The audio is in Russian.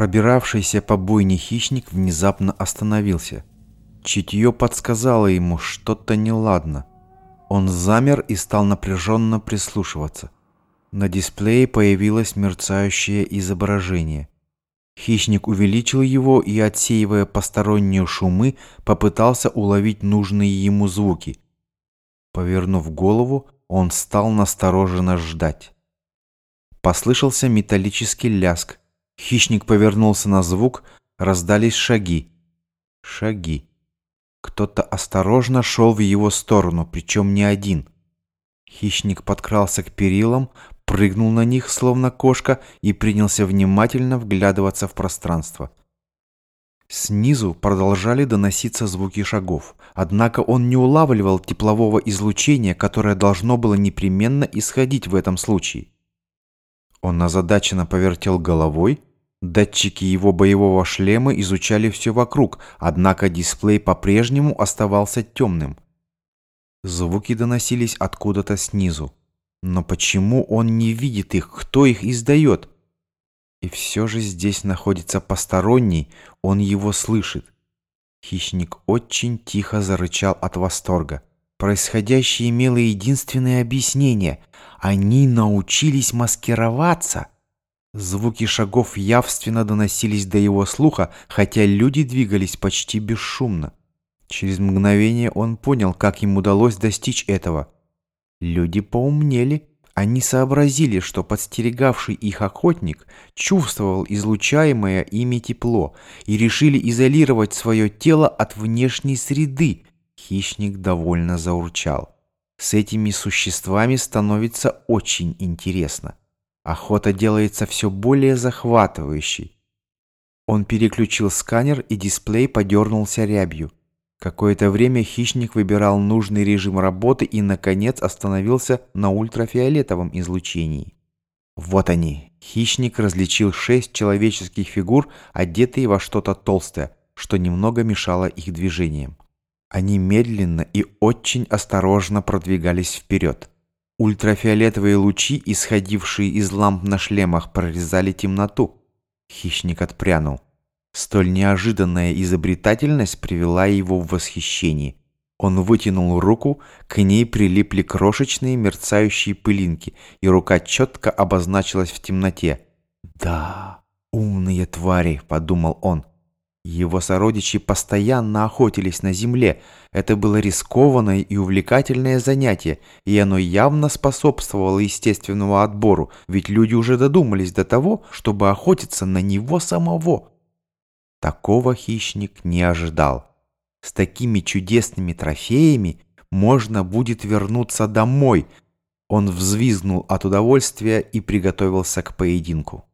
Пробиравшийся по бойне хищник внезапно остановился. Чутье подсказало ему что-то неладно. Он замер и стал напряженно прислушиваться. На дисплее появилось мерцающее изображение. Хищник увеличил его и, отсеивая посторонние шумы, попытался уловить нужные ему звуки. Повернув голову, он стал настороженно ждать. Послышался металлический ляск. Хищник повернулся на звук, раздались шаги. Шаги. Кто-то осторожно шел в его сторону, причем не один. Хищник подкрался к перилам, прыгнул на них, словно кошка, и принялся внимательно вглядываться в пространство. Снизу продолжали доноситься звуки шагов, однако он не улавливал теплового излучения, которое должно было непременно исходить в этом случае. Он озадаченно повертел головой, Датчики его боевого шлема изучали все вокруг, однако дисплей по-прежнему оставался темным. Звуки доносились откуда-то снизу. Но почему он не видит их? Кто их издает? И все же здесь находится посторонний, он его слышит. Хищник очень тихо зарычал от восторга. Происходящее имело единственное объяснение. Они научились маскироваться. Звуки шагов явственно доносились до его слуха, хотя люди двигались почти бесшумно. Через мгновение он понял, как им удалось достичь этого. Люди поумнели. Они сообразили, что подстерегавший их охотник чувствовал излучаемое ими тепло и решили изолировать свое тело от внешней среды. Хищник довольно заурчал. С этими существами становится очень интересно. Охота делается все более захватывающей. Он переключил сканер, и дисплей подернулся рябью. Какое-то время хищник выбирал нужный режим работы и, наконец, остановился на ультрафиолетовом излучении. Вот они. Хищник различил шесть человеческих фигур, одетые во что-то толстое, что немного мешало их движениям. Они медленно и очень осторожно продвигались вперед. Ультрафиолетовые лучи, исходившие из ламп на шлемах, прорезали темноту. Хищник отпрянул. Столь неожиданная изобретательность привела его в восхищение. Он вытянул руку, к ней прилипли крошечные мерцающие пылинки, и рука четко обозначилась в темноте. «Да, умные твари», — подумал он. Его сородичи постоянно охотились на земле. Это было рискованное и увлекательное занятие, и оно явно способствовало естественному отбору, ведь люди уже додумались до того, чтобы охотиться на него самого. Такого хищник не ожидал. С такими чудесными трофеями можно будет вернуться домой. Он взвизгнул от удовольствия и приготовился к поединку.